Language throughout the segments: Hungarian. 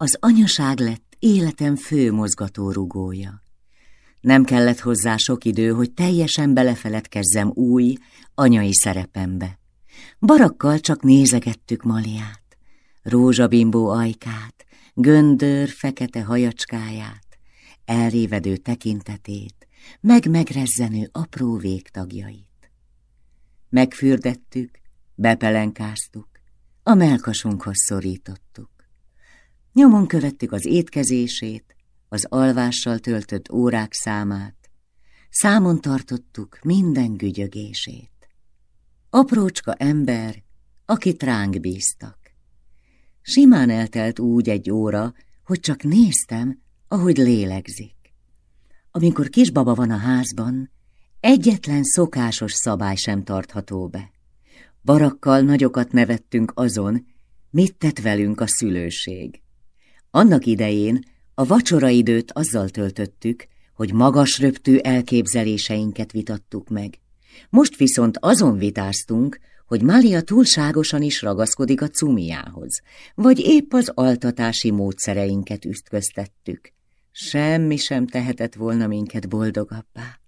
Az anyaság lett életem fő mozgatórugója. Nem kellett hozzá sok idő, hogy teljesen belefeledkezzem új, anyai szerepembe. Barakkal csak nézegettük Maliát, rózsabimbó ajkát, göndör fekete hajacskáját, elrévedő tekintetét, meg megrezzenő apró végtagjait. Megfürdettük, bepelenkáztuk, a melkasunkhoz szorítottuk. Nyomon követtük az étkezését, az alvással töltött órák számát, számon tartottuk minden gügyögését. Aprócska ember, akit ránk bíztak. Simán eltelt úgy egy óra, hogy csak néztem, ahogy lélegzik. Amikor kisbaba van a házban, egyetlen szokásos szabály sem tartható be. Barakkal nagyokat nevettünk azon, mit tett velünk a szülőség. Annak idején a vacsoraidőt azzal töltöttük, hogy magas röptű elképzeléseinket vitattuk meg. Most viszont azon vitáztunk, hogy Mália túlságosan is ragaszkodik a cumiához, vagy épp az altatási módszereinket üstköztettük. Semmi sem tehetett volna minket boldogabbá.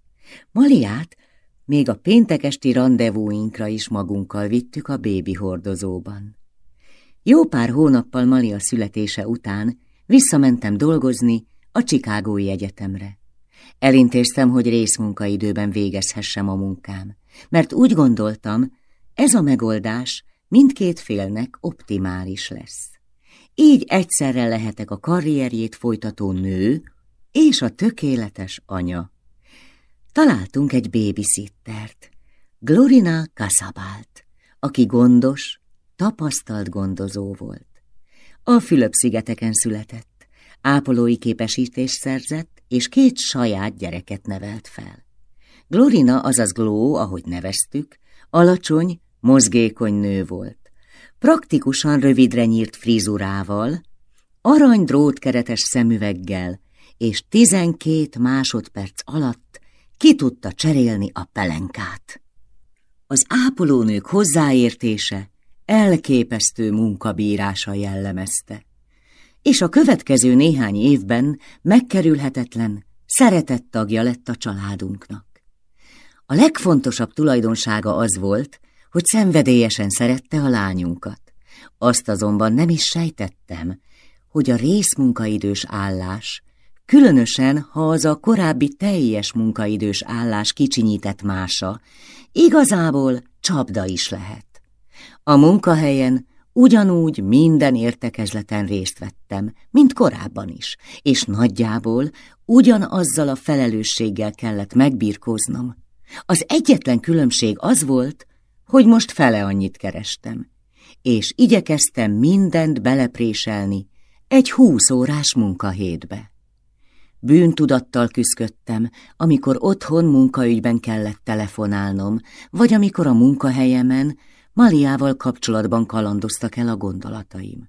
Maliát még a péntekesti rendezvúinkra is magunkkal vittük a bébi hordozóban. Jó pár hónappal Malia születése után visszamentem dolgozni a Csikágói Egyetemre. Elintéztem, hogy részmunkaidőben végezhessem a munkám, mert úgy gondoltam, ez a megoldás mindkét félnek optimális lesz. Így egyszerre lehetek a karrierjét folytató nő és a tökéletes anya. Találtunk egy babysittert, Glorina Casabalt, aki gondos, tapasztalt gondozó volt. A Fülöp-szigeteken született, ápolói képesítést szerzett, és két saját gyereket nevelt fel. Glorina, azaz Gló, ahogy neveztük, alacsony, mozgékony nő volt. Praktikusan rövidre nyírt frizurával, arany drótkeretes szemüveggel, és tizenkét másodperc alatt ki tudta cserélni a pelenkát. Az ápolónők hozzáértése elképesztő munkabírása jellemezte, és a következő néhány évben megkerülhetetlen, szeretett tagja lett a családunknak. A legfontosabb tulajdonsága az volt, hogy szenvedélyesen szerette a lányunkat. Azt azonban nem is sejtettem, hogy a részmunkaidős állás, különösen ha az a korábbi teljes munkaidős állás kicsinyített mása, igazából csapda is lehet. A munkahelyen ugyanúgy minden értekezleten részt vettem, mint korábban is, és nagyjából ugyanazzal a felelősséggel kellett megbírkoznom. Az egyetlen különbség az volt, hogy most fele annyit kerestem, és igyekeztem mindent belepréselni egy húsz órás munkahétbe. Bűntudattal küzdöttem, amikor otthon munkaügyben kellett telefonálnom, vagy amikor a munkahelyemen Maliával kapcsolatban kalandoztak el a gondolataim.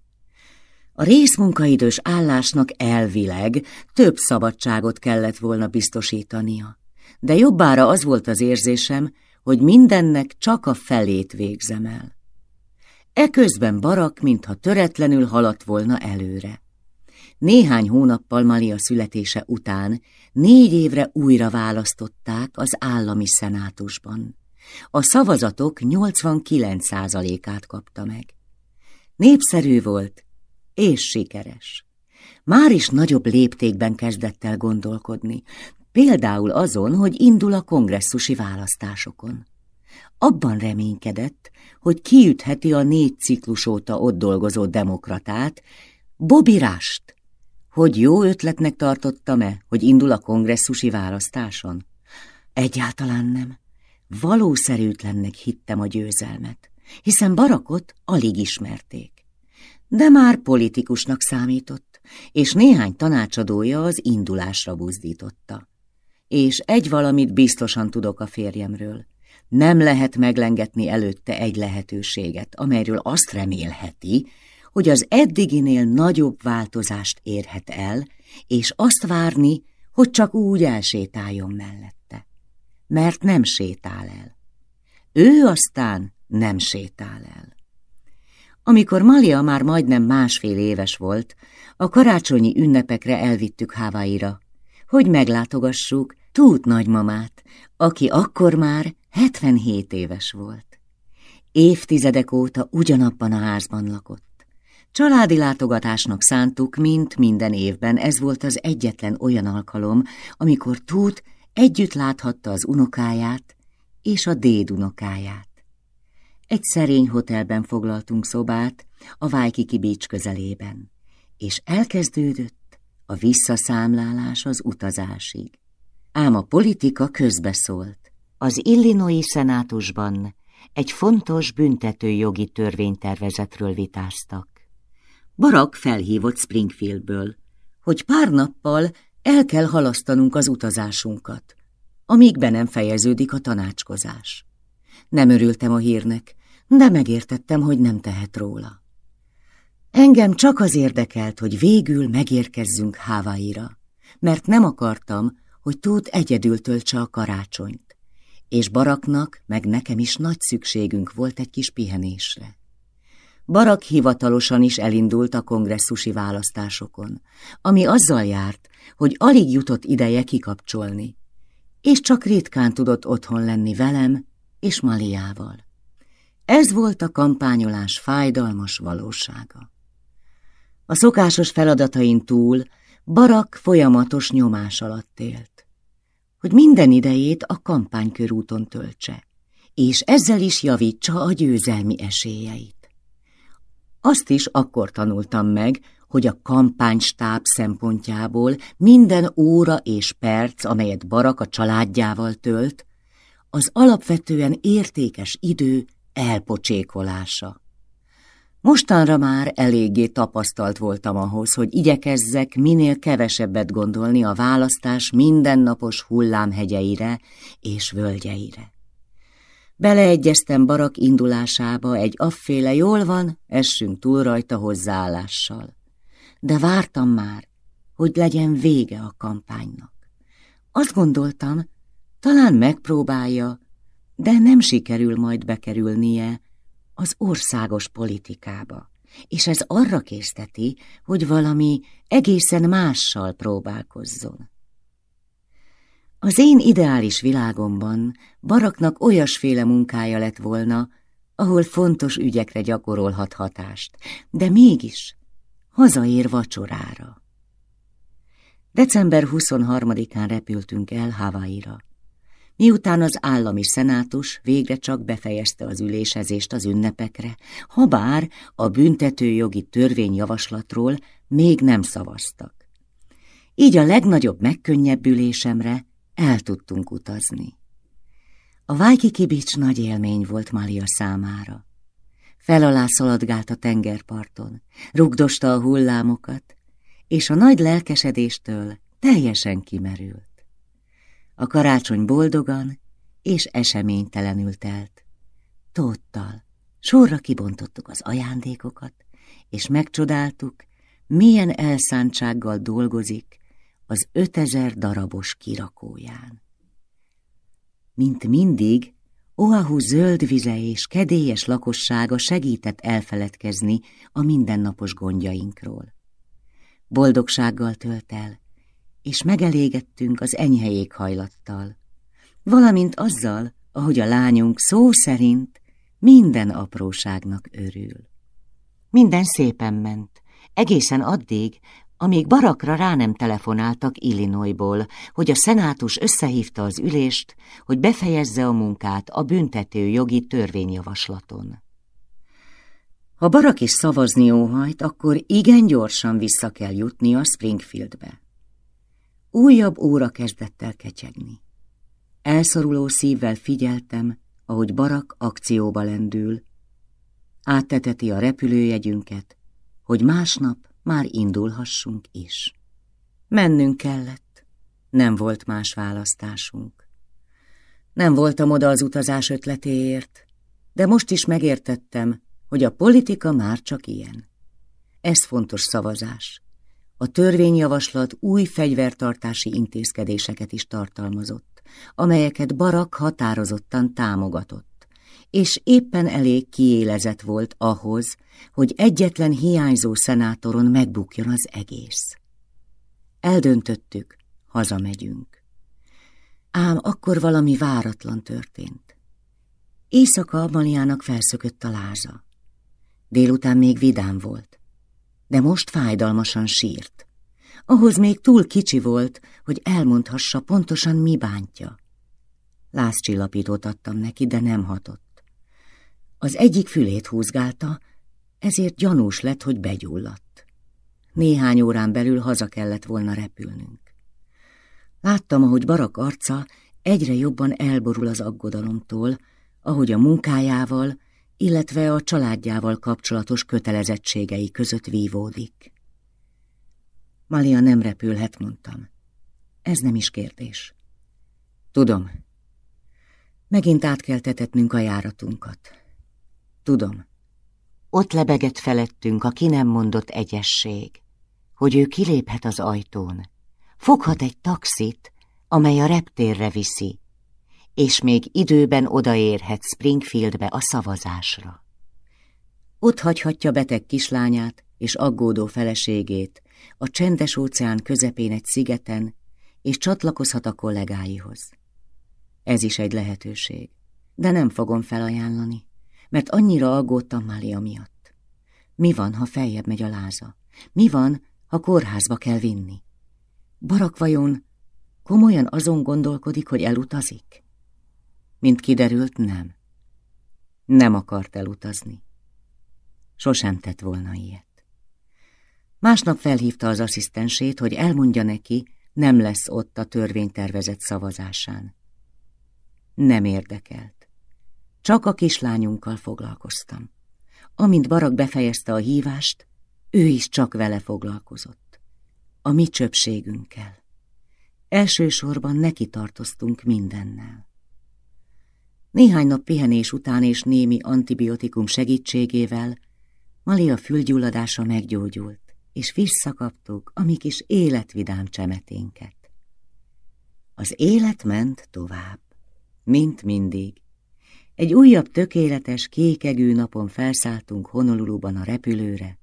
A részmunkaidős állásnak elvileg több szabadságot kellett volna biztosítania, de jobbára az volt az érzésem, hogy mindennek csak a felét végzem el. Eközben Barak, mintha töretlenül haladt volna előre. Néhány hónappal Malia születése után négy évre újra választották az állami szenátusban. A szavazatok 89%-át kapta meg. Népszerű volt és sikeres. Már is nagyobb léptékben kezdett el gondolkodni, például azon, hogy indul a kongresszusi választásokon. Abban reménykedett, hogy kiütheti a négy ciklus óta ott dolgozó demokratát, Bobby hogy jó ötletnek tartottam-e, hogy indul a kongresszusi választáson? Egyáltalán nem. Valószerűtlennek hittem a győzelmet, hiszen Barakot alig ismerték. De már politikusnak számított, és néhány tanácsadója az indulásra buzdította. És egy valamit biztosan tudok a férjemről. Nem lehet meglengetni előtte egy lehetőséget, amelyről azt remélheti, hogy az eddiginél nagyobb változást érhet el, és azt várni, hogy csak úgy elsétáljon mellett mert nem sétál el. Ő aztán nem sétál el. Amikor Malia már majdnem másfél éves volt, a karácsonyi ünnepekre elvittük Hávaira, hogy meglátogassuk Tút nagymamát, aki akkor már 77 éves volt. Évtizedek óta ugyanabban a házban lakott. Családi látogatásnak szántuk, mint minden évben, ez volt az egyetlen olyan alkalom, amikor Tút együtt láthatta az unokáját és a dédunokáját. Egy szerény hotelben foglaltunk szobát, a Vájkiki Beach közelében, és elkezdődött a visszaszámlálás az utazásig. Ám a politika közbeszólt. Az Illinois szenátusban egy fontos büntetőjogi törvénytervezetről vitáztak. Barak felhívott Springfieldből, hogy pár nappal el kell halasztanunk az utazásunkat, amíg be nem fejeződik a tanácskozás. Nem örültem a hírnek, de megértettem, hogy nem tehet róla. Engem csak az érdekelt, hogy végül megérkezzünk Hávaira, mert nem akartam, hogy tud egyedül töltse a karácsonyt, és Baraknak, meg nekem is nagy szükségünk volt egy kis pihenésre. Barak hivatalosan is elindult a kongresszusi választásokon, ami azzal járt, hogy alig jutott ideje kikapcsolni, és csak ritkán tudott otthon lenni velem és Maliával. Ez volt a kampányolás fájdalmas valósága. A szokásos feladatain túl Barak folyamatos nyomás alatt élt, hogy minden idejét a kampánykörúton töltse, és ezzel is javítsa a győzelmi esélyeit. Azt is akkor tanultam meg, hogy a kampánystáb szempontjából minden óra és perc, amelyet Barak a családjával tölt, az alapvetően értékes idő elpocsékolása. Mostanra már eléggé tapasztalt voltam ahhoz, hogy igyekezzek minél kevesebbet gondolni a választás mindennapos hullámhegyeire és völgyeire. Beleegyeztem Barak indulásába egy afféle jól van, essünk túl rajta hozzáállással. De vártam már, hogy legyen vége a kampánynak. Azt gondoltam, talán megpróbálja, de nem sikerül majd bekerülnie az országos politikába, és ez arra készteti, hogy valami egészen mással próbálkozzon. Az én ideális világomban Baraknak olyasféle munkája lett volna, ahol fontos ügyekre gyakorolhat hatást, de mégis hazaér vacsorára. December 23-án repültünk el Havaira. Miután az állami szenátus végre csak befejezte az ülésezést az ünnepekre, habár a büntetőjogi törvényjavaslatról még nem szavaztak. Így a legnagyobb megkönnyebbülésemre el tudtunk utazni. A Vájkiki Beach nagy élmény volt Malia számára. Felalá szaladgált a tengerparton, rugdosta a hullámokat, és a nagy lelkesedéstől teljesen kimerült. A karácsony boldogan és eseménytelenül telt. Tóttal sorra kibontottuk az ajándékokat, és megcsodáltuk, milyen elszántsággal dolgozik az ötezer darabos kirakóján. Mint mindig, Oahu zöld vize és kedélyes lakossága segített elfeledkezni a mindennapos gondjainkról. Boldogsággal tölt el, és megelégettünk az enyhe éghajlattal, valamint azzal, ahogy a lányunk szó szerint minden apróságnak örül. Minden szépen ment, egészen addig, amíg barakra rá nem telefonáltak Illinoisból, hogy a szenátus összehívta az ülést, hogy befejezze a munkát a büntető jogi törvényjavaslaton. Ha barak is szavazni óhajt, akkor igen gyorsan vissza kell jutni a Springfieldbe. Újabb óra kezdett el ketyegni. Elszoruló szívvel figyeltem, ahogy Barak akcióba lendül. Átteteti a repülőjegyünket, hogy másnap már indulhassunk is. Mennünk kellett, nem volt más választásunk. Nem voltam oda az utazás ötletéért, de most is megértettem, hogy a politika már csak ilyen. Ez fontos szavazás. A törvényjavaslat új fegyvertartási intézkedéseket is tartalmazott, amelyeket Barak határozottan támogatott, és éppen elég kiélezett volt ahhoz, hogy egyetlen hiányzó szenátoron megbukjon az egész. Eldöntöttük, hazamegyünk. Ám akkor valami váratlan történt. Éjszaka Maliának felszökött a láza. Délután még vidám volt, de most fájdalmasan sírt. Ahhoz még túl kicsi volt, hogy elmondhassa pontosan mi bántja. Lázcsillapítót adtam neki, de nem hatott. Az egyik fülét húzgálta, ezért gyanús lett, hogy begyulladt. Néhány órán belül haza kellett volna repülnünk. Láttam, ahogy Barak arca egyre jobban elborul az aggodalomtól, ahogy a munkájával, illetve a családjával kapcsolatos kötelezettségei között vívódik. Malia nem repülhet, mondtam. Ez nem is kérdés. Tudom. Megint át kell tetetnünk a járatunkat. Tudom. Ott lebegett felettünk a ki nem mondott egyesség, hogy ő kiléphet az ajtón, foghat egy taxit, amely a reptérre viszi, és még időben odaérhet Springfieldbe a szavazásra. Ott hagyhatja beteg kislányát és aggódó feleségét a csendes óceán közepén egy szigeten, és csatlakozhat a kollégáihoz. Ez is egy lehetőség, de nem fogom felajánlani, mert annyira aggódtam Mália miatt. Mi van, ha feljebb megy a láza? Mi van, ha kórházba kell vinni? Barak vajon komolyan azon gondolkodik, hogy elutazik? Mint kiderült, nem. Nem akart elutazni. Sosem tett volna ilyet. Másnap felhívta az asszisztensét, hogy elmondja neki, nem lesz ott a törvénytervezet szavazásán. Nem érdekelt. Csak a kislányunkkal foglalkoztam. Amint Barak befejezte a hívást, ő is csak vele foglalkozott. A mi csöpségünkkel. Elsősorban neki tartoztunk mindennel. Néhány nap pihenés után és némi antibiotikum segítségével Malia fülgyulladása meggyógyult, és visszakaptuk a mi kis életvidám csemeténket. Az élet ment tovább, mint mindig. Egy újabb tökéletes, kékegű napon felszálltunk Honoluluban a repülőre,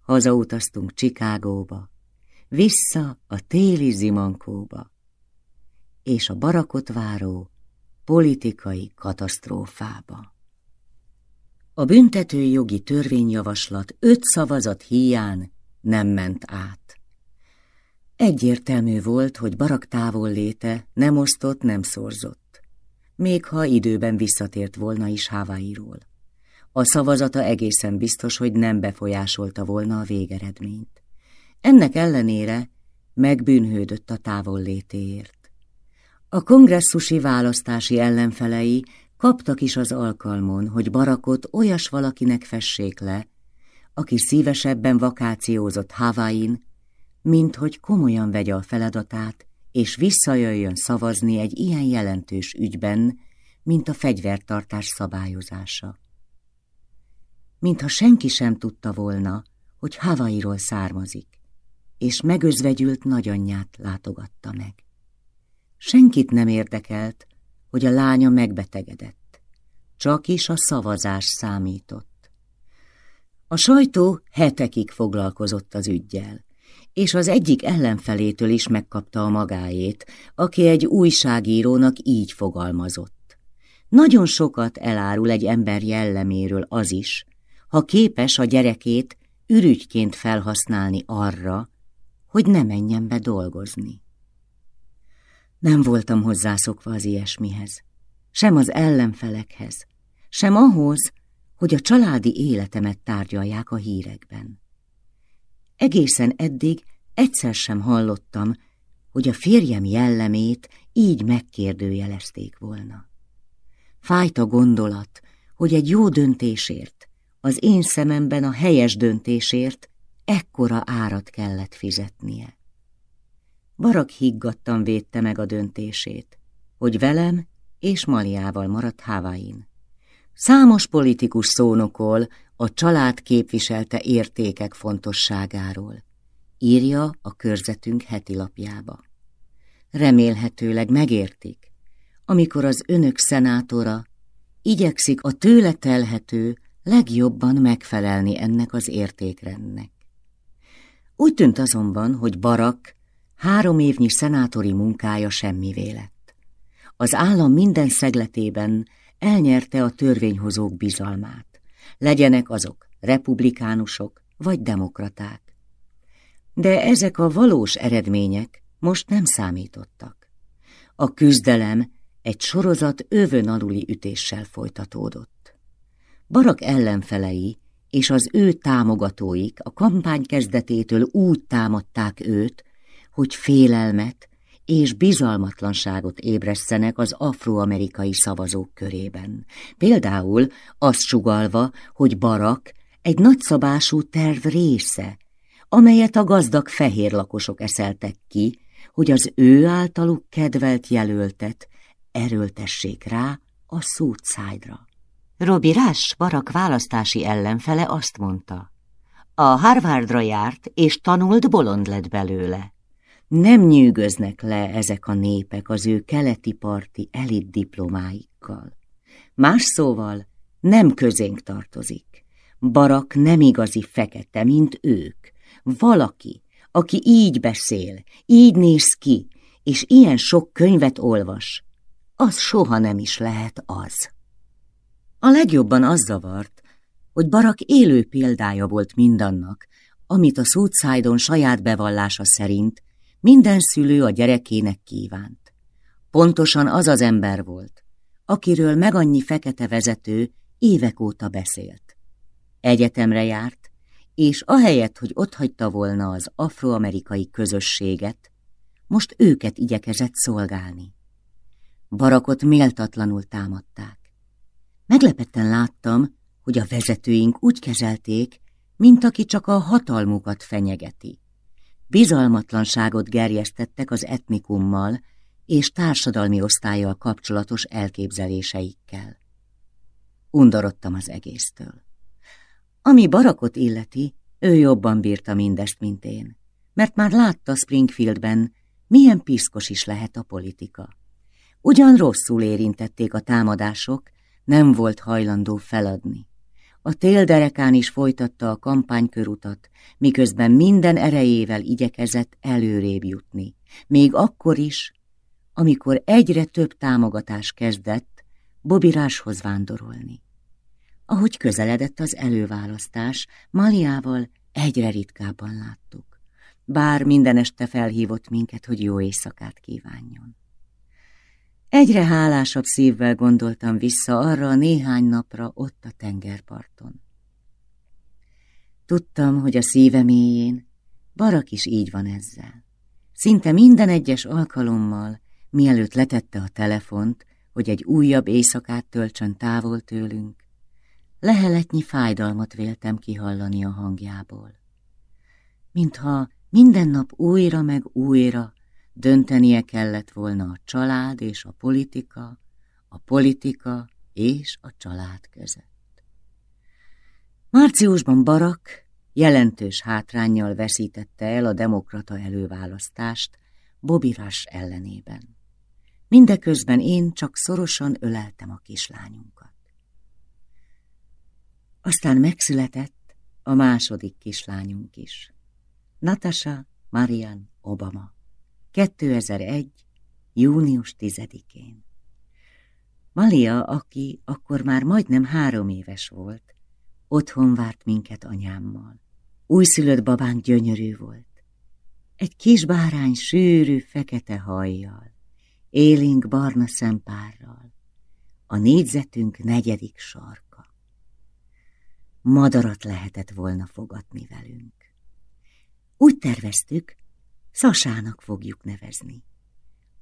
hazautaztunk Csikágóba, vissza a téli zimankóba, és a barakot váró politikai katasztrófába. A büntető jogi törvényjavaslat öt szavazat híján nem ment át. Egyértelmű volt, hogy barak távol léte nem osztott, nem szorzott, még ha időben visszatért volna is Hávairól. A szavazata egészen biztos, hogy nem befolyásolta volna a végeredményt. Ennek ellenére megbűnhődött a távol létéért. A kongresszusi választási ellenfelei kaptak is az alkalmon, hogy barakot olyas valakinek fessék le, aki szívesebben vakációzott Havain, mint hogy komolyan vegye a feladatát, és visszajöjjön szavazni egy ilyen jelentős ügyben, mint a fegyvertartás szabályozása. Mintha senki sem tudta volna, hogy Havairól származik, és megözvegyült nagyanyját látogatta meg. Senkit nem érdekelt, hogy a lánya megbetegedett. Csak is a szavazás számított. A sajtó hetekig foglalkozott az ügyjel, és az egyik ellenfelétől is megkapta a magáét, aki egy újságírónak így fogalmazott. Nagyon sokat elárul egy ember jelleméről az is, ha képes a gyerekét ürügyként felhasználni arra, hogy ne menjen be dolgozni. Nem voltam hozzászokva az ilyesmihez, sem az ellenfelekhez, sem ahhoz, hogy a családi életemet tárgyalják a hírekben. Egészen eddig egyszer sem hallottam, hogy a férjem jellemét így megkérdőjelezték volna. Fájt a gondolat, hogy egy jó döntésért, az én szememben a helyes döntésért ekkora árat kellett fizetnie. Barak higgadtan védte meg a döntését, hogy velem és Maliával maradt Havain. Számos politikus szónokol a család képviselte értékek fontosságáról. Írja a körzetünk heti lapjába. Remélhetőleg megértik, amikor az önök szenátora igyekszik a tőle telhető legjobban megfelelni ennek az értékrendnek. Úgy tűnt azonban, hogy Barak három évnyi szenátori munkája semmivé lett. Az állam minden szegletében elnyerte a törvényhozók bizalmát, legyenek azok republikánusok vagy demokraták. De ezek a valós eredmények most nem számítottak. A küzdelem egy sorozat övön aluli ütéssel folytatódott. Barak ellenfelei és az ő támogatóik a kampány kezdetétől úgy támadták őt, hogy félelmet és bizalmatlanságot ébresztenek az afroamerikai szavazók körében. Például azt sugalva, hogy Barak egy nagyszabású terv része, amelyet a gazdag fehér lakosok eszeltek ki, hogy az ő általuk kedvelt jelöltet erőltessék rá a Southside-ra. Robi Rush, Barak választási ellenfele azt mondta. A Harvardra járt, és tanult bolond lett belőle. Nem nyűgöznek le ezek a népek az ő keleti parti elit diplomáikkal. Más szóval nem közénk tartozik. Barak nem igazi fekete, mint ők. Valaki, aki így beszél, így néz ki, és ilyen sok könyvet olvas, az soha nem is lehet az. A legjobban az zavart, hogy Barak élő példája volt mindannak, amit a Southside-on saját bevallása szerint minden szülő a gyerekének kívánt. Pontosan az az ember volt, akiről meg annyi fekete vezető évek óta beszélt. Egyetemre járt, és ahelyett, hogy otthagyta volna az afroamerikai közösséget, most őket igyekezett szolgálni. Barakot méltatlanul támadták. Meglepetten láttam, hogy a vezetőink úgy kezelték, mint aki csak a hatalmukat fenyegeti. Bizalmatlanságot gerjesztettek az etnikummal és társadalmi osztályjal kapcsolatos elképzeléseikkel. Undorodtam az egésztől. Ami Barakot illeti, ő jobban bírta mindezt, mint én, mert már látta Springfieldben, milyen piszkos is lehet a politika. Ugyan rosszul érintették a támadások, nem volt hajlandó feladni. A télderekán is folytatta a kampánykörutat, miközben minden erejével igyekezett előrébb jutni. Még akkor is, amikor egyre több támogatás kezdett Bobiráshoz vándorolni. Ahogy közeledett az előválasztás, Maliával egyre ritkábban láttuk, bár minden este felhívott minket, hogy jó éjszakát kívánjon. Egyre hálásabb szívvel gondoltam vissza arra a néhány napra ott a tengerparton. Tudtam, hogy a szíve mélyén Barak is így van ezzel. Szinte minden egyes alkalommal, mielőtt letette a telefont, hogy egy újabb éjszakát töltsön távol tőlünk, leheletnyi fájdalmat véltem kihallani a hangjából. Mintha minden nap újra meg újra Döntenie kellett volna a család és a politika, a politika és a család között. Márciusban Barak jelentős hátrányjal veszítette el a demokrata előválasztást Bobby Rush ellenében. Mindeközben én csak szorosan öleltem a kislányunkat. Aztán megszületett a második kislányunk is, Natasha Marian Obama. 2001. június 10-én. Malia, aki akkor már majdnem három éves volt, otthon várt minket anyámmal. Újszülött babánk gyönyörű volt. Egy kis bárány sűrű, fekete hajjal, élénk barna szempárral, a négyzetünk negyedik sarka. Madarat lehetett volna fogatni velünk. Úgy terveztük, Szasának fogjuk nevezni.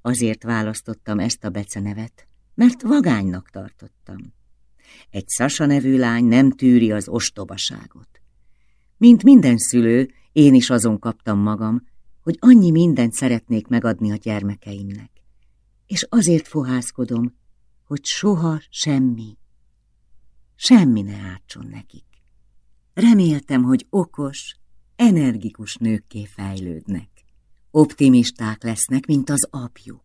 Azért választottam ezt a becenevet, mert vagánynak tartottam. Egy Sasa nevű lány nem tűri az ostobaságot. Mint minden szülő, én is azon kaptam magam, hogy annyi mindent szeretnék megadni a gyermekeimnek. És azért fohászkodom, hogy soha semmi, semmi ne átson nekik. Reméltem, hogy okos, energikus nőkké fejlődnek optimisták lesznek, mint az apjuk,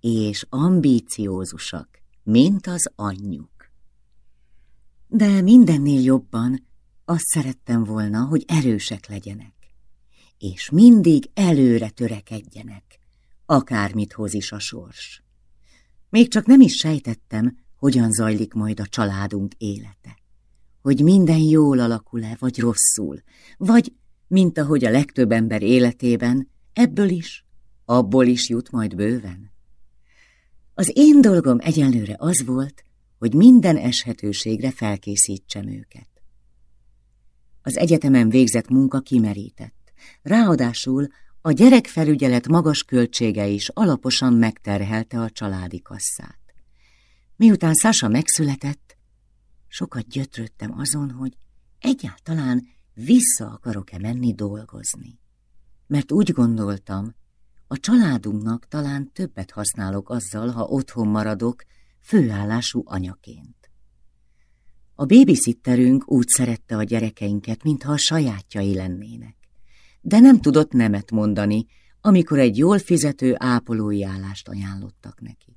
és ambíciózusak, mint az anyjuk. De mindennél jobban azt szerettem volna, hogy erősek legyenek, és mindig előre törekedjenek, akármit hoz is a sors. Még csak nem is sejtettem, hogyan zajlik majd a családunk élete. Hogy minden jól alakul-e, vagy rosszul, vagy, mint ahogy a legtöbb ember életében, ebből is, abból is jut majd bőven. Az én dolgom egyenlőre az volt, hogy minden eshetőségre felkészítsem őket. Az egyetemen végzett munka kimerített, ráadásul a gyerekfelügyelet magas költsége is alaposan megterhelte a családi kasszát. Miután Sasa megszületett, sokat gyötrődtem azon, hogy egyáltalán vissza akarok-e menni dolgozni. Mert úgy gondoltam, a családunknak talán többet használok azzal, ha otthon maradok, főállású anyaként. A babysitterünk úgy szerette a gyerekeinket, mintha a sajátjai lennének, de nem tudott nemet mondani, amikor egy jól fizető ápolói állást ajánlottak neki.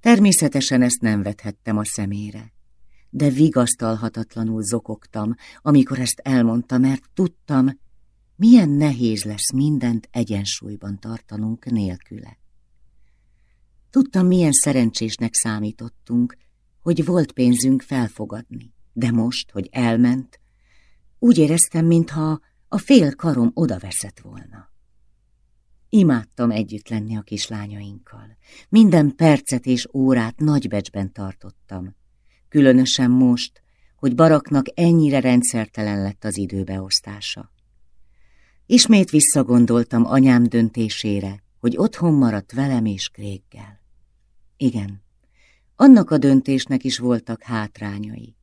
Természetesen ezt nem vethettem a szemére, de vigasztalhatatlanul zokogtam, amikor ezt elmondta, mert tudtam, milyen nehéz lesz mindent egyensúlyban tartanunk nélküle. Tudtam, milyen szerencsésnek számítottunk, hogy volt pénzünk felfogadni, de most, hogy elment, úgy éreztem, mintha a fél karom odaveszett volna. Imádtam együtt lenni a kislányainkkal. Minden percet és órát nagybecsben tartottam. Különösen most, hogy baraknak ennyire rendszertelen lett az időbeosztása. Ismét visszagondoltam anyám döntésére, hogy otthon maradt velem és Kréggel. Igen, annak a döntésnek is voltak hátrányai,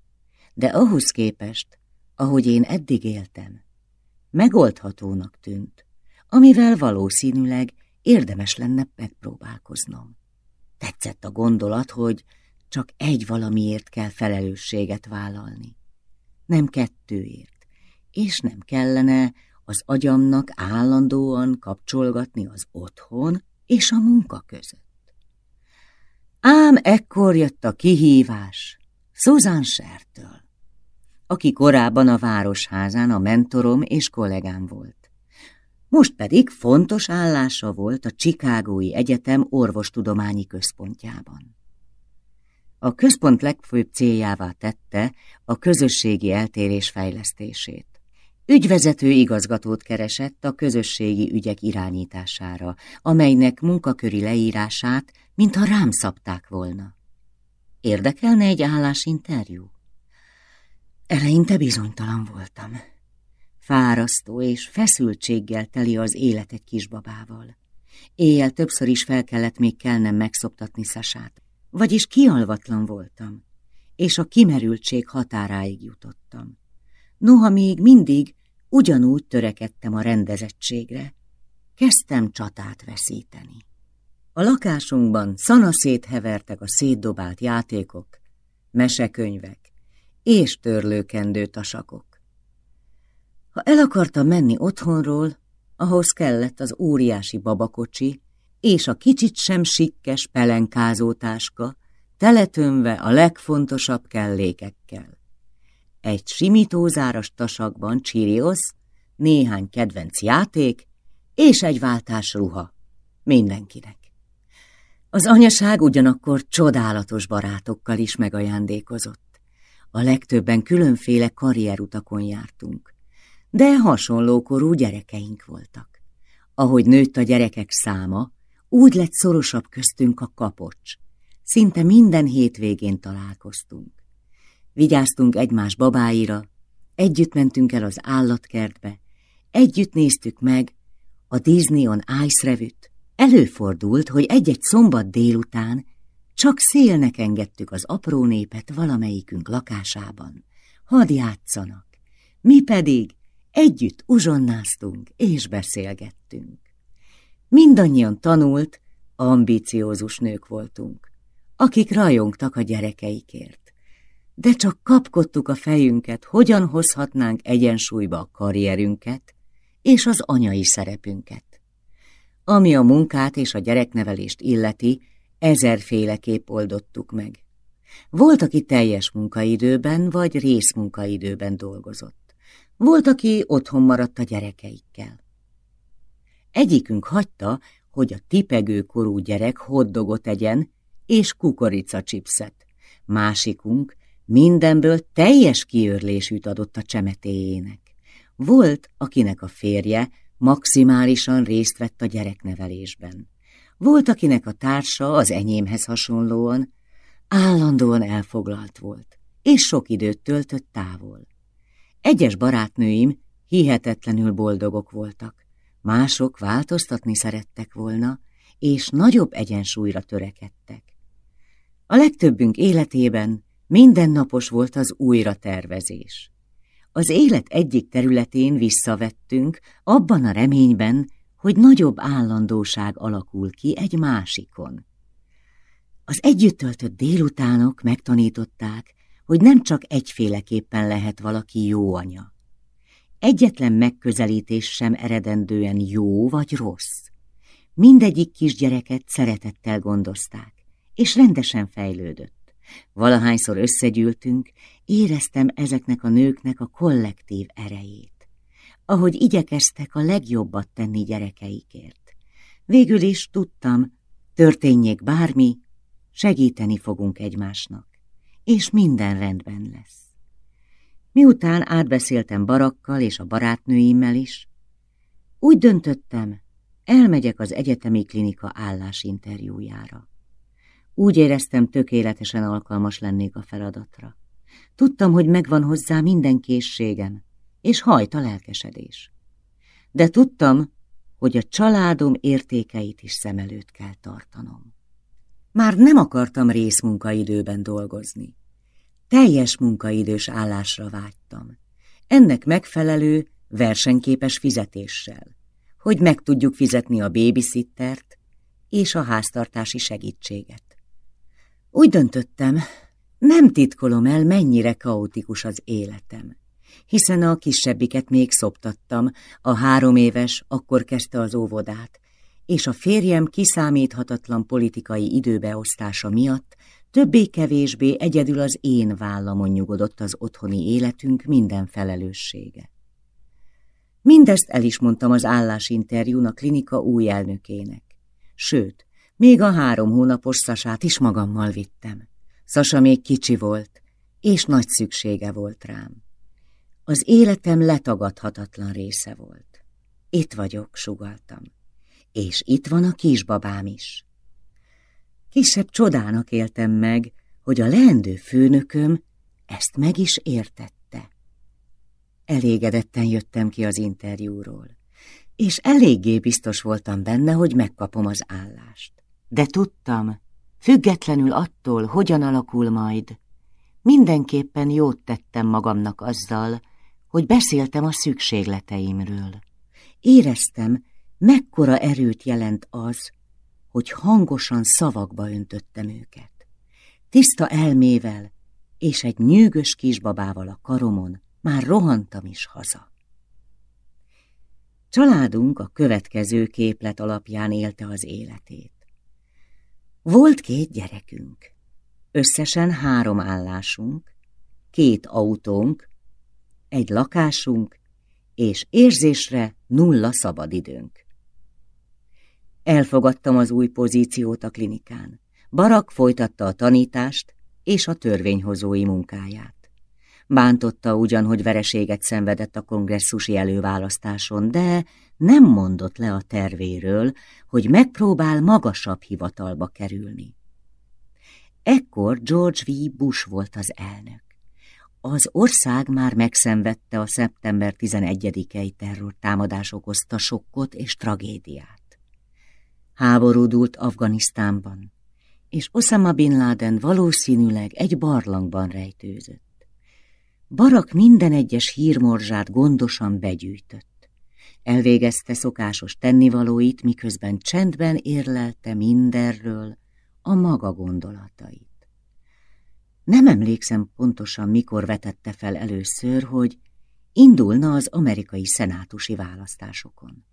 de ahhoz képest, ahogy én eddig éltem, megoldhatónak tűnt, amivel valószínűleg érdemes lenne megpróbálkoznom. Tetszett a gondolat, hogy csak egy valamiért kell felelősséget vállalni. Nem kettőért, és nem kellene az agyamnak állandóan kapcsolgatni az otthon és a munka között. Ám ekkor jött a kihívás Susan Sertől, aki korábban a városházán a mentorom és kollégám volt. Most pedig fontos állása volt a Csikágói Egyetem orvostudományi központjában. A központ legfőbb céljává tette a közösségi eltérés fejlesztését. Ügyvezető igazgatót keresett a közösségi ügyek irányítására, amelynek munkaköri leírását, mintha rám szabták volna. Érdekelne egy állásinterjú? Eleinte bizonytalan voltam. Fárasztó és feszültséggel teli az élet egy kisbabával. Éjjel többször is fel kellett még kelnem megszoptatni Szasát, vagyis kialvatlan voltam, és a kimerültség határáig jutottam. Noha még mindig ugyanúgy törekedtem a rendezettségre, kezdtem csatát veszíteni. A lakásunkban szanaszét hevertek a szétdobált játékok, mesekönyvek és törlőkendő tasakok. Ha el akartam menni otthonról, ahhoz kellett az óriási babakocsi és a kicsit sem sikkes pelenkázótáska, teletömve a legfontosabb kellékekkel egy simítózáras tasakban Csiriosz, néhány kedvenc játék és egy váltás ruha. Mindenkinek. Az anyaság ugyanakkor csodálatos barátokkal is megajándékozott. A legtöbben különféle karrierutakon jártunk, de hasonlókorú gyerekeink voltak. Ahogy nőtt a gyerekek száma, úgy lett szorosabb köztünk a kapocs. Szinte minden hétvégén találkoztunk. Vigyáztunk egymás babáira, együtt mentünk el az állatkertbe, együtt néztük meg a Disney on Ice revüt. Előfordult, hogy egy-egy szombat délután csak szélnek engedtük az apró népet valamelyikünk lakásában. Hadd játszanak, mi pedig együtt uzsonnáztunk és beszélgettünk. Mindannyian tanult, ambiciózus nők voltunk, akik rajongtak a gyerekeikért de csak kapkodtuk a fejünket, hogyan hozhatnánk egyensúlyba a karrierünket és az anyai szerepünket. Ami a munkát és a gyereknevelést illeti, ezerféleképp oldottuk meg. Volt, aki teljes munkaidőben vagy részmunkaidőben dolgozott. Volt, aki otthon maradt a gyerekeikkel. Egyikünk hagyta, hogy a tipegő korú gyerek hoddogot egyen és chipset. Másikunk mindenből teljes kiörlésűt adott a csemetéjének. Volt, akinek a férje maximálisan részt vett a gyereknevelésben. Volt, akinek a társa az enyémhez hasonlóan állandóan elfoglalt volt, és sok időt töltött távol. Egyes barátnőim hihetetlenül boldogok voltak, mások változtatni szerettek volna, és nagyobb egyensúlyra törekedtek. A legtöbbünk életében mindennapos volt az újratervezés. Az élet egyik területén visszavettünk, abban a reményben, hogy nagyobb állandóság alakul ki egy másikon. Az együtt töltött délutánok megtanították, hogy nem csak egyféleképpen lehet valaki jó anya. Egyetlen megközelítés sem eredendően jó vagy rossz. Mindegyik kisgyereket szeretettel gondozták, és rendesen fejlődött. Valahányszor összegyűltünk, éreztem ezeknek a nőknek a kollektív erejét, ahogy igyekeztek a legjobbat tenni gyerekeikért. Végül is tudtam, történjék bármi, segíteni fogunk egymásnak, és minden rendben lesz. Miután átbeszéltem Barakkal és a barátnőimmel is, úgy döntöttem, elmegyek az egyetemi klinika állásinterjújára. Úgy éreztem, tökéletesen alkalmas lennék a feladatra. Tudtam, hogy megvan hozzá minden készségem, és hajt a lelkesedés. De tudtam, hogy a családom értékeit is szem előtt kell tartanom. Már nem akartam részmunkaidőben dolgozni. Teljes munkaidős állásra vágytam. Ennek megfelelő, versenyképes fizetéssel, hogy meg tudjuk fizetni a babysittert és a háztartási segítséget. Úgy döntöttem, nem titkolom el, mennyire kaotikus az életem, hiszen a kisebbiket még szoptattam, a három éves akkor kezdte az óvodát, és a férjem kiszámíthatatlan politikai időbeosztása miatt többé-kevésbé egyedül az én vállamon nyugodott az otthoni életünk minden felelőssége. Mindezt el is mondtam az állásinterjún a klinika új elnökének. Sőt, még a három hónapos Szasát is magammal vittem. Szasa még kicsi volt, és nagy szüksége volt rám. Az életem letagadhatatlan része volt. Itt vagyok, sugaltam és itt van a kisbabám is. Kisebb csodának éltem meg, hogy a leendő főnököm ezt meg is értette. Elégedetten jöttem ki az interjúról, és eléggé biztos voltam benne, hogy megkapom az állást. De tudtam, függetlenül attól, hogyan alakul majd, mindenképpen jót tettem magamnak azzal, hogy beszéltem a szükségleteimről. Éreztem, mekkora erőt jelent az, hogy hangosan szavakba öntöttem őket. Tiszta elmével és egy nyűgös kisbabával a karomon már rohantam is haza. Családunk a következő képlet alapján élte az életét. Volt két gyerekünk, összesen három állásunk, két autónk, egy lakásunk, és érzésre nulla szabadidőnk. Elfogadtam az új pozíciót a klinikán. Barak folytatta a tanítást és a törvényhozói munkáját. Bántotta ugyan, hogy vereséget szenvedett a kongresszusi előválasztáson, de nem mondott le a tervéről, hogy megpróbál magasabb hivatalba kerülni. Ekkor George V. Bush volt az elnök. Az ország már megszenvedte a szeptember 11-i terrortámadás okozta sokkot és tragédiát. Háborúdult Afganisztánban, és Osama Bin Laden valószínűleg egy barlangban rejtőzött. Barak minden egyes hírmorzsát gondosan begyűjtött. Elvégezte szokásos tennivalóit, miközben csendben érlelte mindenről a maga gondolatait. Nem emlékszem pontosan, mikor vetette fel először, hogy indulna az amerikai szenátusi választásokon.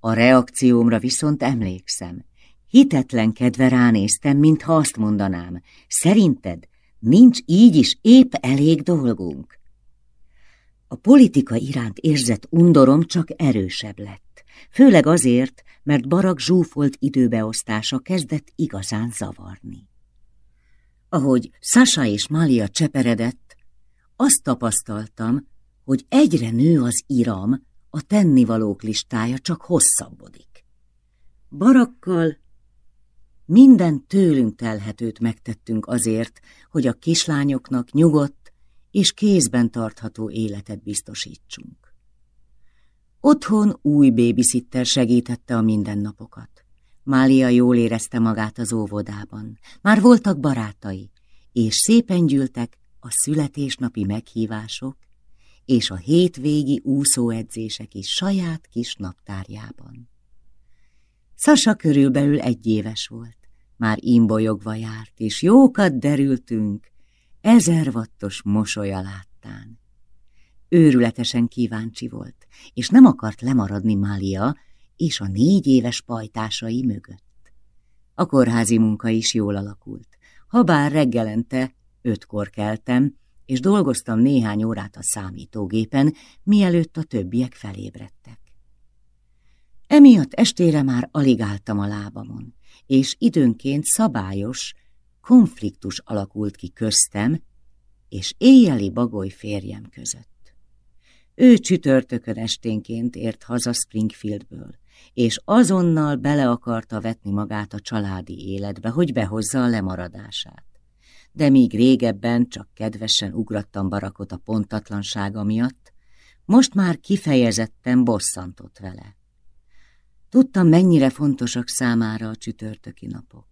A reakciómra viszont emlékszem, Hitetlenkedve ránéztem, mintha azt mondanám. Szerinted nincs így is épp elég dolgunk? A politika iránt érzett undorom csak erősebb lett, főleg azért, mert Barak zsúfolt időbeosztása kezdett igazán zavarni. Ahogy Sasa és Malia cseperedett, azt tapasztaltam, hogy egyre nő az iram, a tennivalók listája csak hosszabbodik. Barakkal minden tőlünk telhetőt megtettünk azért, hogy a kislányoknak nyugodt és kézben tartható életet biztosítsunk. Otthon új babysitter segítette a mindennapokat. Mália jól érezte magát az óvodában. Már voltak barátai, és szépen gyűltek a születésnapi meghívások és a hétvégi úszóedzések is saját kis naptárjában. Sasa körülbelül egy éves volt. Már imbolyogva járt, és jókat derültünk, ezer wattos mosolya láttán. Őrületesen kíváncsi volt, és nem akart lemaradni Mália és a négy éves pajtásai mögött. A kórházi munka is jól alakult. Habár reggelente ötkor keltem, és dolgoztam néhány órát a számítógépen, mielőtt a többiek felébredtek. Emiatt estére már alig álltam a lábamon, és időnként szabályos konfliktus alakult ki köztem és éjjeli bagoly férjem között. Ő csütörtökön esténként ért haza Springfieldből, és azonnal bele akarta vetni magát a családi életbe, hogy behozza a lemaradását. De míg régebben csak kedvesen ugrattam barakot a pontatlansága miatt, most már kifejezetten bosszantott vele. Tudtam, mennyire fontosak számára a csütörtöki napok.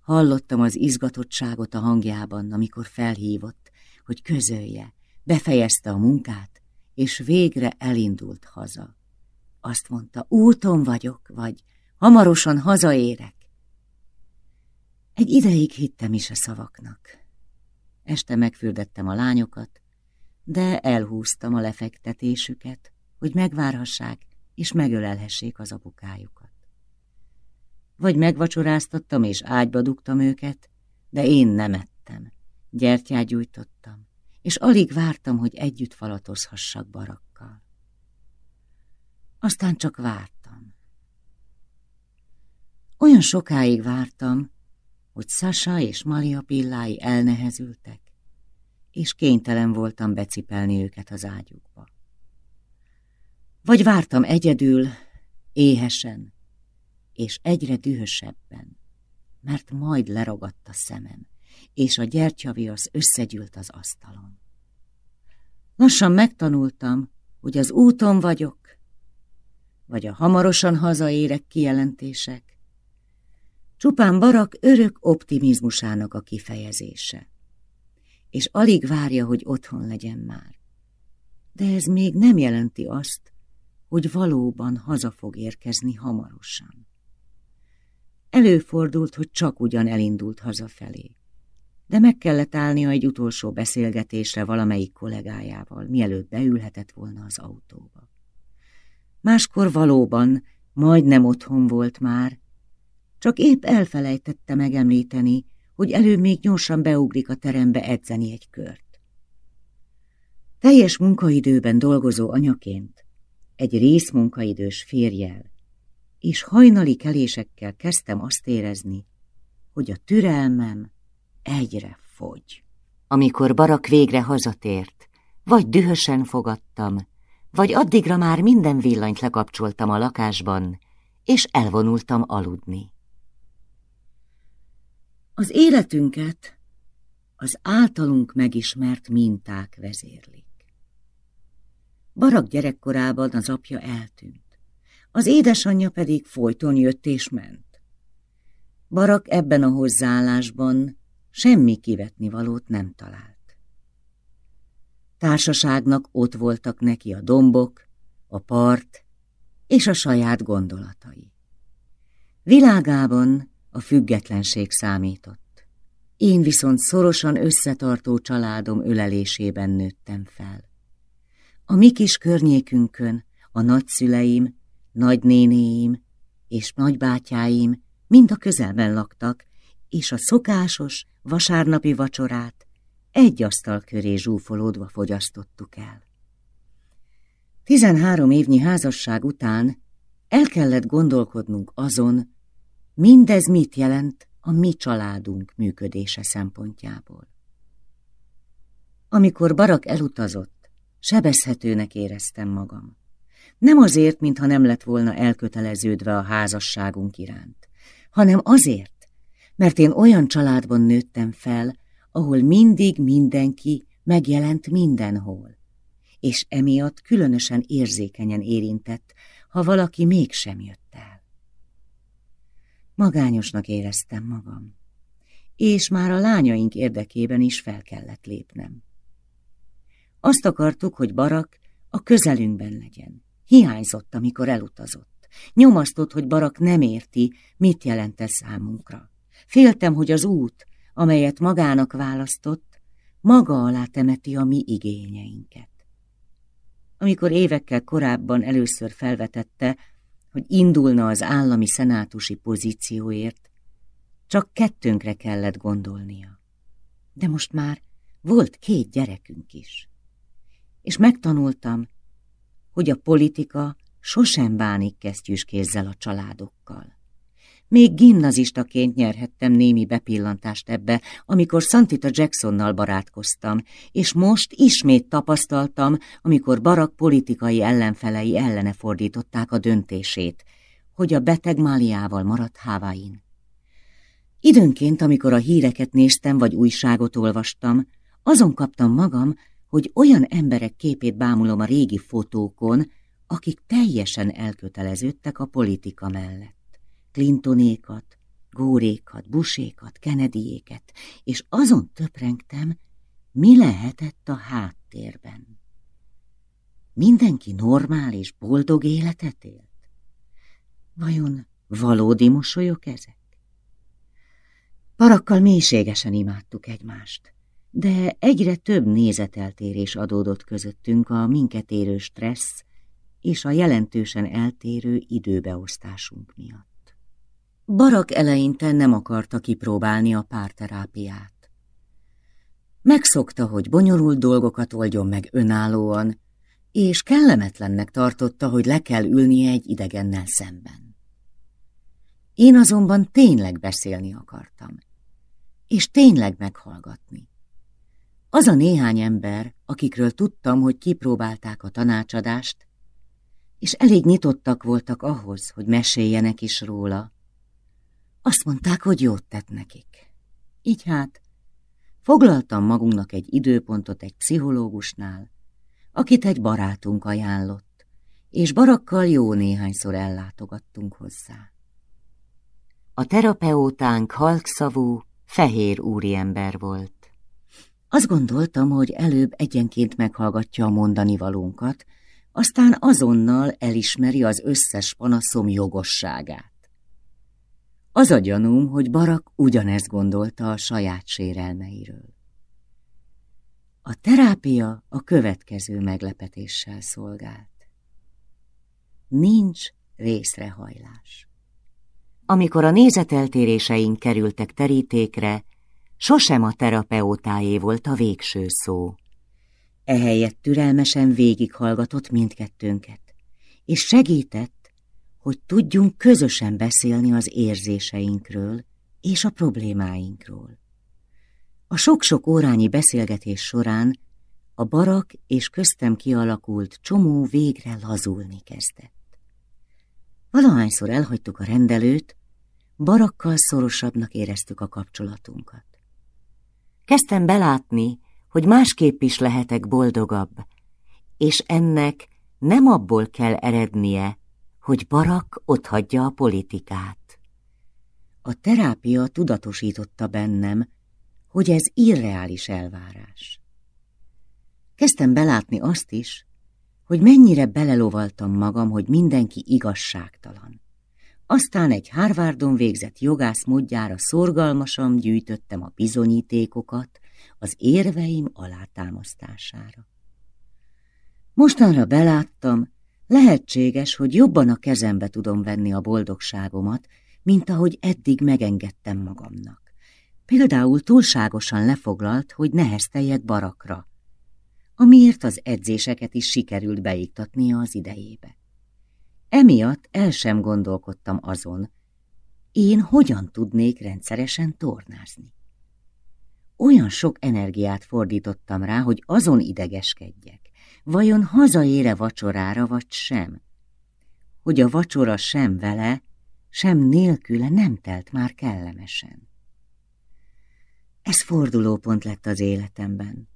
Hallottam az izgatottságot a hangjában, amikor felhívott, hogy közölje, befejezte a munkát, és végre elindult haza. Azt mondta, úton vagyok, vagy hamarosan hazaérek. Egy ideig hittem is a szavaknak. Este megfürdettem a lányokat, de elhúztam a lefektetésüket, hogy megvárhassák, és megölelhessék az apukájukat. Vagy megvacsoráztattam és ágyba dugtam őket, de én nem ettem. Gyertyát gyújtottam, és alig vártam, hogy együtt falatozhassak barakkal. Aztán csak vártam. Olyan sokáig vártam, hogy Sasa és Malia pillái elnehezültek, és kénytelen voltam becipelni őket az ágyukba. Vagy vártam egyedül, éhesen, és egyre dühösebben, mert majd leragadt a szemem, és a gyertyaviasz összegyűlt az asztalon. Lassan megtanultam, hogy az úton vagyok, vagy a hamarosan hazaérek kijelentések, csupán Barak örök optimizmusának a kifejezése, és alig várja, hogy otthon legyen már. De ez még nem jelenti azt, hogy valóban haza fog érkezni hamarosan. Előfordult, hogy csak ugyan elindult hazafelé, de meg kellett állnia egy utolsó beszélgetésre valamelyik kollégájával, mielőtt beülhetett volna az autóba. Máskor valóban majdnem otthon volt már, csak épp elfelejtette megemlíteni, hogy előbb még gyorsan beugrik a terembe edzeni egy kört. Teljes munkaidőben dolgozó anyaként egy részmunkaidős férjel, és hajnali kelésekkel kezdtem azt érezni, hogy a türelmem egyre fogy. Amikor Barak végre hazatért, vagy dühösen fogadtam, vagy addigra már minden villanyt lekapcsoltam a lakásban, és elvonultam aludni. Az életünket az általunk megismert minták vezérlik. Barak gyerekkorában az apja eltűnt. Az édesanyja pedig folyton jött és ment. Barak ebben a hozzáállásban semmi kivetni valót nem talált. Társaságnak ott voltak neki a dombok, a part és a saját gondolatai. Világában a függetlenség számított. Én viszont szorosan összetartó családom ölelésében nőttem fel. A mi kis környékünkön a nagyszüleim, nagynénéim és nagybátyáim mind a közelben laktak, és a szokásos vasárnapi vacsorát egy asztal köré zsúfolódva fogyasztottuk el. Tizenhárom évnyi házasság után el kellett gondolkodnunk azon, mindez mit jelent a mi családunk működése szempontjából. Amikor Barak elutazott, sebezhetőnek éreztem magam. Nem azért, mintha nem lett volna elköteleződve a házasságunk iránt, hanem azért, mert én olyan családban nőttem fel, ahol mindig mindenki megjelent mindenhol, és emiatt különösen érzékenyen érintett, ha valaki mégsem jött el. Magányosnak éreztem magam, és már a lányaink érdekében is fel kellett lépnem. Azt akartuk, hogy Barak a közelünkben legyen. Hiányzott, amikor elutazott. Nyomasztott, hogy Barak nem érti, mit jelent ez számunkra. Féltem, hogy az út, amelyet magának választott, maga alá temeti a mi igényeinket. Amikor évekkel korábban először felvetette, hogy indulna az állami szenátusi pozícióért, csak kettőnkre kellett gondolnia. De most már volt két gyerekünk is. És megtanultam, hogy a politika sosem bánik kesztyűs kézzel a családokkal. Még gimnazistaként nyerhettem némi bepillantást ebbe, amikor Santita Jacksonnal barátkoztam, és most ismét tapasztaltam, amikor Barak politikai ellenfelei ellene fordították a döntését, hogy a beteg Máliával maradt Háváin. Időnként, amikor a híreket néztem vagy újságot olvastam, azon kaptam magam, hogy olyan emberek képét bámulom a régi fotókon, akik teljesen elköteleződtek a politika mellett. Clintonékat, Górékat, Busékat, Kennedyéket, és azon töprengtem, mi lehetett a háttérben. Mindenki normális, boldog életet élt? Vajon valódi mosolyok ezek? Parakkal mélységesen imádtuk egymást, de egyre több nézeteltérés adódott közöttünk a minket érő stressz és a jelentősen eltérő időbeosztásunk miatt. Barak eleinte nem akarta kipróbálni a párterápiát. Megszokta, hogy bonyolult dolgokat oldjon meg önállóan, és kellemetlennek tartotta, hogy le kell ülnie egy idegennel szemben. Én azonban tényleg beszélni akartam, és tényleg meghallgatni. Az a néhány ember, akikről tudtam, hogy kipróbálták a tanácsadást, és elég nyitottak voltak ahhoz, hogy meséljenek is róla, azt mondták, hogy jót tett nekik. Így hát foglaltam magunknak egy időpontot egy pszichológusnál, akit egy barátunk ajánlott, és barakkal jó néhányszor ellátogattunk hozzá. A terapeutánk halkszavú, fehér úriember volt. Azt gondoltam, hogy előbb egyenként meghallgatja a mondani valónkat, aztán azonnal elismeri az összes panaszom jogosságát. Az a gyanúm, hogy Barak ugyanezt gondolta a saját sérelmeiről. A terápia a következő meglepetéssel szolgált. Nincs részrehajlás. Amikor a nézeteltéréseink kerültek terítékre, sosem a terapeutáé volt a végső szó. Ehelyett türelmesen végighallgatott mindkettőnket, és segített, hogy tudjunk közösen beszélni az érzéseinkről és a problémáinkról. A sok-sok órányi beszélgetés során a barak és köztem kialakult csomó végre lazulni kezdett. Valahányszor elhagytuk a rendelőt, barakkal szorosabbnak éreztük a kapcsolatunkat. Kezdtem belátni, hogy másképp is lehetek boldogabb, és ennek nem abból kell erednie, hogy Barak otthagyja a politikát. A terápia tudatosította bennem, hogy ez irreális elvárás. Kezdtem belátni azt is, hogy mennyire belelovaltam magam, hogy mindenki igazságtalan. Aztán egy Harvardon végzett jogász módjára szorgalmasan gyűjtöttem a bizonyítékokat az érveim alátámasztására. Mostanra beláttam, Lehetséges, hogy jobban a kezembe tudom venni a boldogságomat, mint ahogy eddig megengedtem magamnak. Például túlságosan lefoglalt, hogy nehezteljek barakra, amiért az edzéseket is sikerült beiktatnia az idejébe. Emiatt el sem gondolkodtam azon, én hogyan tudnék rendszeresen tornázni. Olyan sok energiát fordítottam rá, hogy azon idegeskedjek, vajon hazaére vacsorára vagy sem. Hogy a vacsora sem vele, sem nélküle nem telt már kellemesen. Ez fordulópont lett az életemben.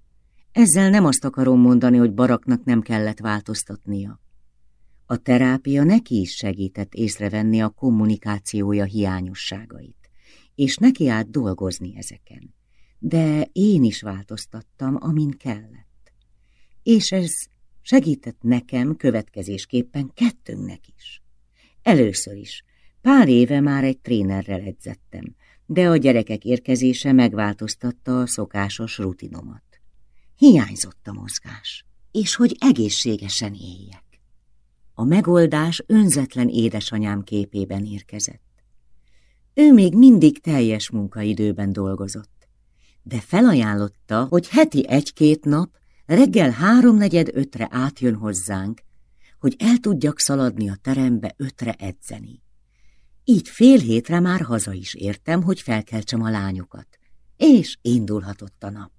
Ezzel nem azt akarom mondani, hogy baraknak nem kellett változtatnia. A terápia neki is segített észrevenni a kommunikációja hiányosságait, és neki át dolgozni ezeken. De én is változtattam, amin kellett. És ez segített nekem következésképpen kettőnknek is. Először is, pár éve már egy trénerrel edzettem, de a gyerekek érkezése megváltoztatta a szokásos rutinomat. Hiányzott a mozgás, és hogy egészségesen éljek. A megoldás önzetlen édesanyám képében érkezett. Ő még mindig teljes munkaidőben dolgozott, de felajánlotta, hogy heti egy-két nap reggel háromnegyed ötre átjön hozzánk, hogy el tudjak szaladni a terembe ötre edzeni. Így fél hétre már haza is értem, hogy felkeltsem a lányokat, és indulhatott a nap.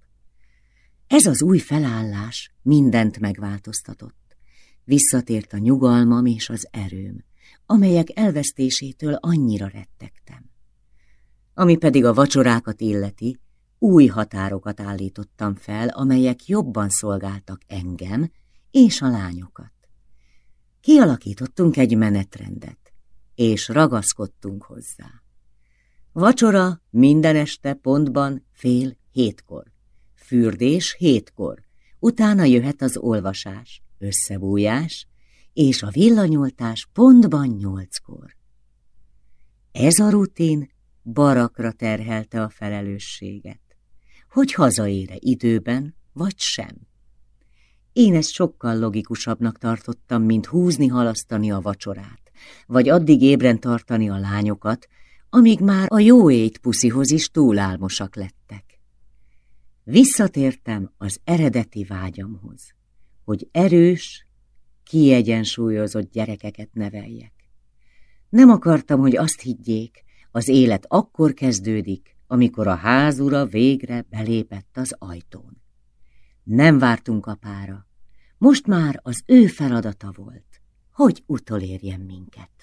Ez az új felállás mindent megváltoztatott. Visszatért a nyugalmam és az erőm, amelyek elvesztésétől annyira rettegtem. Ami pedig a vacsorákat illeti, új határokat állítottam fel, amelyek jobban szolgáltak engem és a lányokat. Kialakítottunk egy menetrendet, és ragaszkodtunk hozzá. Vacsora minden este pontban fél hétkor fürdés hétkor, utána jöhet az olvasás, összebújás és a villanyoltás pontban nyolckor. Ez a rutin barakra terhelte a felelősséget, hogy hazaére időben vagy sem. Én ezt sokkal logikusabbnak tartottam, mint húzni, halasztani a vacsorát, vagy addig ébren tartani a lányokat, amíg már a jó puszihoz is túlálmosak lettek. Visszatértem az eredeti vágyamhoz, hogy erős, kiegyensúlyozott gyerekeket neveljek. Nem akartam, hogy azt higgyék, az élet akkor kezdődik, amikor a házura végre belépett az ajtón. Nem vártunk apára, most már az ő feladata volt, hogy utolérjen minket.